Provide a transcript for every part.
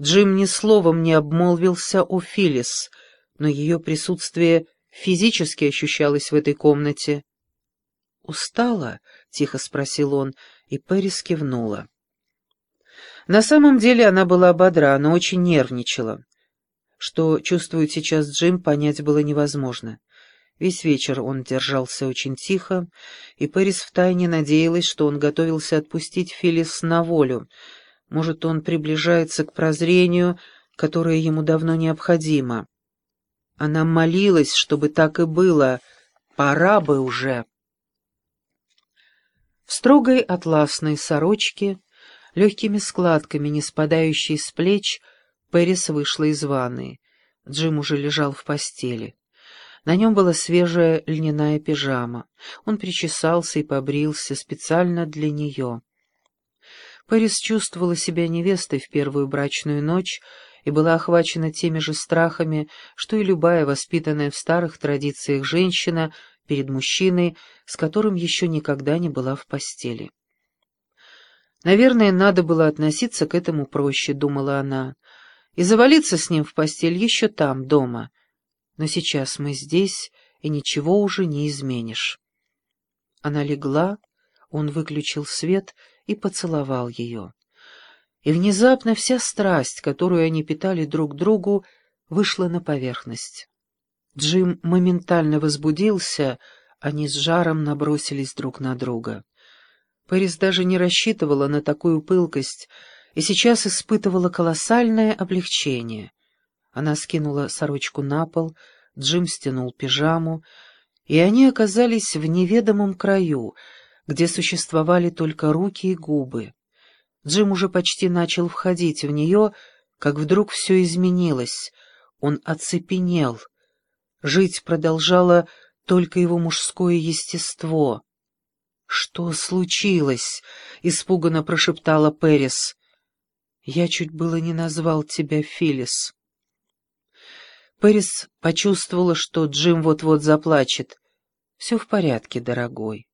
Джим ни словом не обмолвился о Филлис, но ее присутствие физически ощущалось в этой комнате. «Устала?» — тихо спросил он, и Пэрис кивнула. На самом деле она была бодра, но очень нервничала. Что чувствует сейчас Джим, понять было невозможно. Весь вечер он держался очень тихо, и Пэрис втайне надеялась, что он готовился отпустить Филлис на волю. Может, он приближается к прозрению, которое ему давно необходимо. Она молилась, чтобы так и было. Пора бы уже. В строгой атласной сорочке, легкими складками, не спадающей с плеч, Пэрис вышла из ванны. Джим уже лежал в постели. На нем была свежая льняная пижама. Он причесался и побрился специально для нее. Пэрис чувствовала себя невестой в первую брачную ночь и была охвачена теми же страхами, что и любая воспитанная в старых традициях женщина перед мужчиной, с которым еще никогда не была в постели. «Наверное, надо было относиться к этому проще», — думала она, — «и завалиться с ним в постель еще там, дома» но сейчас мы здесь, и ничего уже не изменишь. Она легла, он выключил свет и поцеловал ее. И внезапно вся страсть, которую они питали друг другу, вышла на поверхность. Джим моментально возбудился, они с жаром набросились друг на друга. Пэрис даже не рассчитывала на такую пылкость и сейчас испытывала колоссальное облегчение. Она скинула сорочку на пол, Джим стянул пижаму, и они оказались в неведомом краю, где существовали только руки и губы. Джим уже почти начал входить в нее, как вдруг все изменилось. Он оцепенел. Жить продолжало только его мужское естество. «Что случилось?» — испуганно прошептала Перес. «Я чуть было не назвал тебя Филис». Пэрис почувствовала, что Джим вот-вот заплачет. «Все в порядке, дорогой.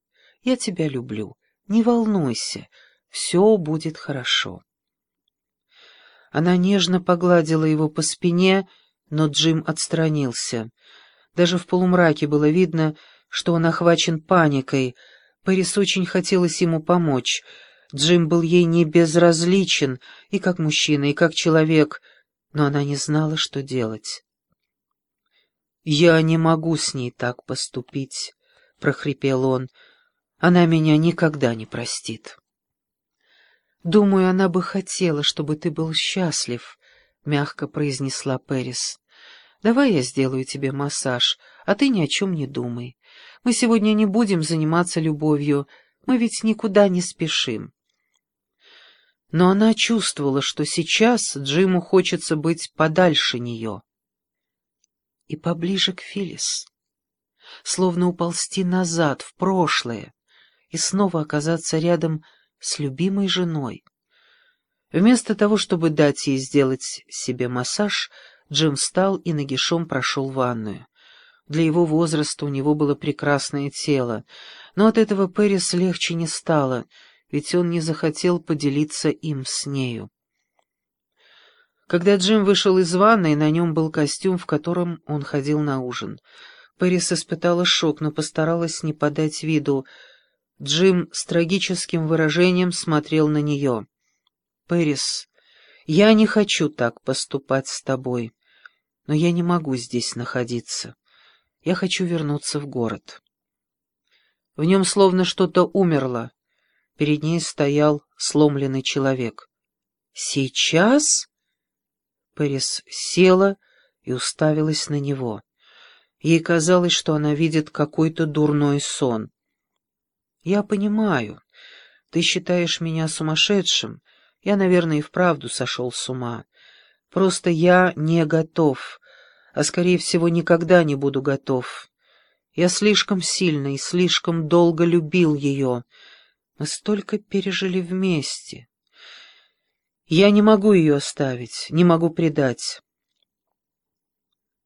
Я тебя люблю. Не волнуйся. Все будет хорошо». Она нежно погладила его по спине, но Джим отстранился. Даже в полумраке было видно, что он охвачен паникой. Пэрис очень хотелось ему помочь. Джим был ей не безразличен и как мужчина, и как человек, но она не знала, что делать. «Я не могу с ней так поступить», — прохрипел он. «Она меня никогда не простит». «Думаю, она бы хотела, чтобы ты был счастлив», — мягко произнесла Пэрис. «Давай я сделаю тебе массаж, а ты ни о чем не думай. Мы сегодня не будем заниматься любовью, мы ведь никуда не спешим». Но она чувствовала, что сейчас Джиму хочется быть подальше нее и поближе к Филис, словно уползти назад, в прошлое, и снова оказаться рядом с любимой женой. Вместо того, чтобы дать ей сделать себе массаж, Джим встал и нагишом прошел ванную. Для его возраста у него было прекрасное тело, но от этого Пэрис легче не стало, ведь он не захотел поделиться им с нею. Когда Джим вышел из ванной, на нем был костюм, в котором он ходил на ужин. Пэрис испытала шок, но постаралась не подать виду. Джим с трагическим выражением смотрел на нее. «Пэрис, я не хочу так поступать с тобой, но я не могу здесь находиться. Я хочу вернуться в город». В нем словно что-то умерло. Перед ней стоял сломленный человек. «Сейчас?» Пэрис села и уставилась на него. Ей казалось, что она видит какой-то дурной сон. «Я понимаю. Ты считаешь меня сумасшедшим. Я, наверное, и вправду сошел с ума. Просто я не готов, а, скорее всего, никогда не буду готов. Я слишком сильно и слишком долго любил ее. Мы столько пережили вместе». Я не могу ее оставить, не могу предать.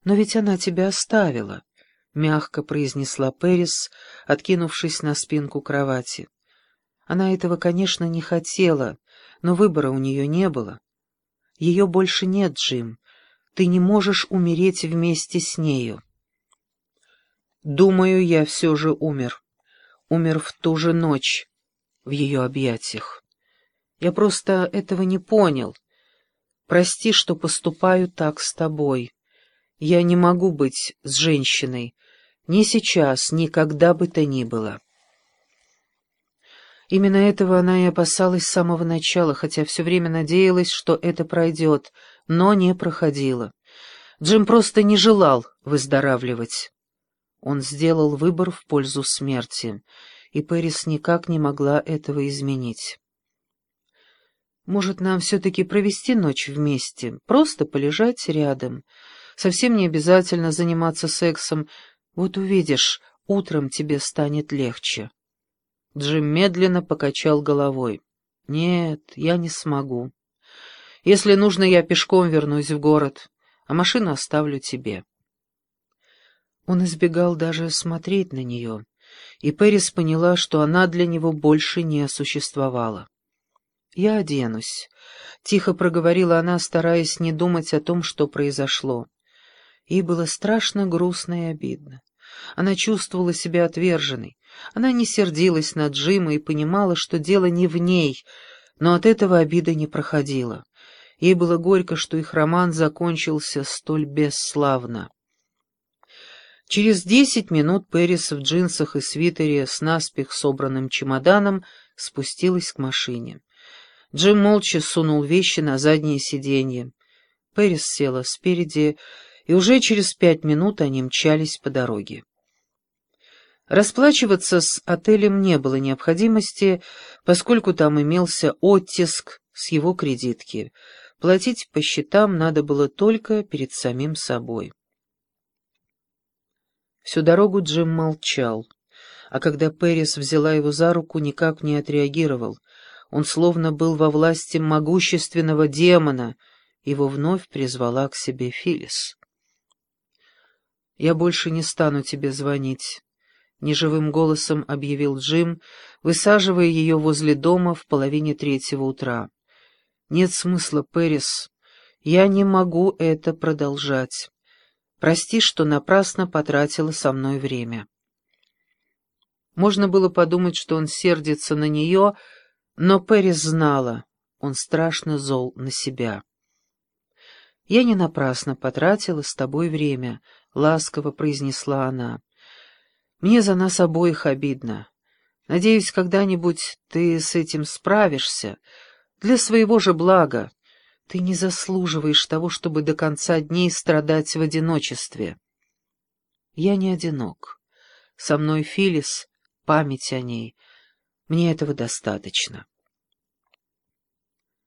Но ведь она тебя оставила, — мягко произнесла Перис, откинувшись на спинку кровати. Она этого, конечно, не хотела, но выбора у нее не было. Ее больше нет, Джим. Ты не можешь умереть вместе с нею. Думаю, я все же умер. Умер в ту же ночь в ее объятиях. Я просто этого не понял. Прости, что поступаю так с тобой. Я не могу быть с женщиной. Ни сейчас, ни когда бы то ни было. Именно этого она и опасалась с самого начала, хотя все время надеялась, что это пройдет, но не проходило. Джим просто не желал выздоравливать. Он сделал выбор в пользу смерти, и Пэрис никак не могла этого изменить. «Может, нам все-таки провести ночь вместе, просто полежать рядом? Совсем не обязательно заниматься сексом. Вот увидишь, утром тебе станет легче». Джим медленно покачал головой. «Нет, я не смогу. Если нужно, я пешком вернусь в город, а машину оставлю тебе». Он избегал даже смотреть на нее, и Пэрис поняла, что она для него больше не существовала. «Я оденусь», — тихо проговорила она, стараясь не думать о том, что произошло. Ей было страшно грустно и обидно. Она чувствовала себя отверженной. Она не сердилась на Джима и понимала, что дело не в ней, но от этого обида не проходила. Ей было горько, что их роман закончился столь бесславно. Через десять минут Пэрис в джинсах и свитере с наспех собранным чемоданом спустилась к машине. Джим молча сунул вещи на заднее сиденье. Пэрис села спереди, и уже через пять минут они мчались по дороге. Расплачиваться с отелем не было необходимости, поскольку там имелся оттиск с его кредитки. Платить по счетам надо было только перед самим собой. Всю дорогу Джим молчал, а когда Пэрис взяла его за руку, никак не отреагировал. Он словно был во власти могущественного демона, его вновь призвала к себе Филис. «Я больше не стану тебе звонить», — неживым голосом объявил Джим, высаживая ее возле дома в половине третьего утра. «Нет смысла, Пэрис. Я не могу это продолжать. Прости, что напрасно потратила со мной время». Можно было подумать, что он сердится на нее, но Пэрис знала, он страшно зол на себя. «Я не напрасно потратила с тобой время», — ласково произнесла она. «Мне за нас обоих обидно. Надеюсь, когда-нибудь ты с этим справишься. Для своего же блага. Ты не заслуживаешь того, чтобы до конца дней страдать в одиночестве». «Я не одинок. Со мной Филис, память о ней. Мне этого достаточно».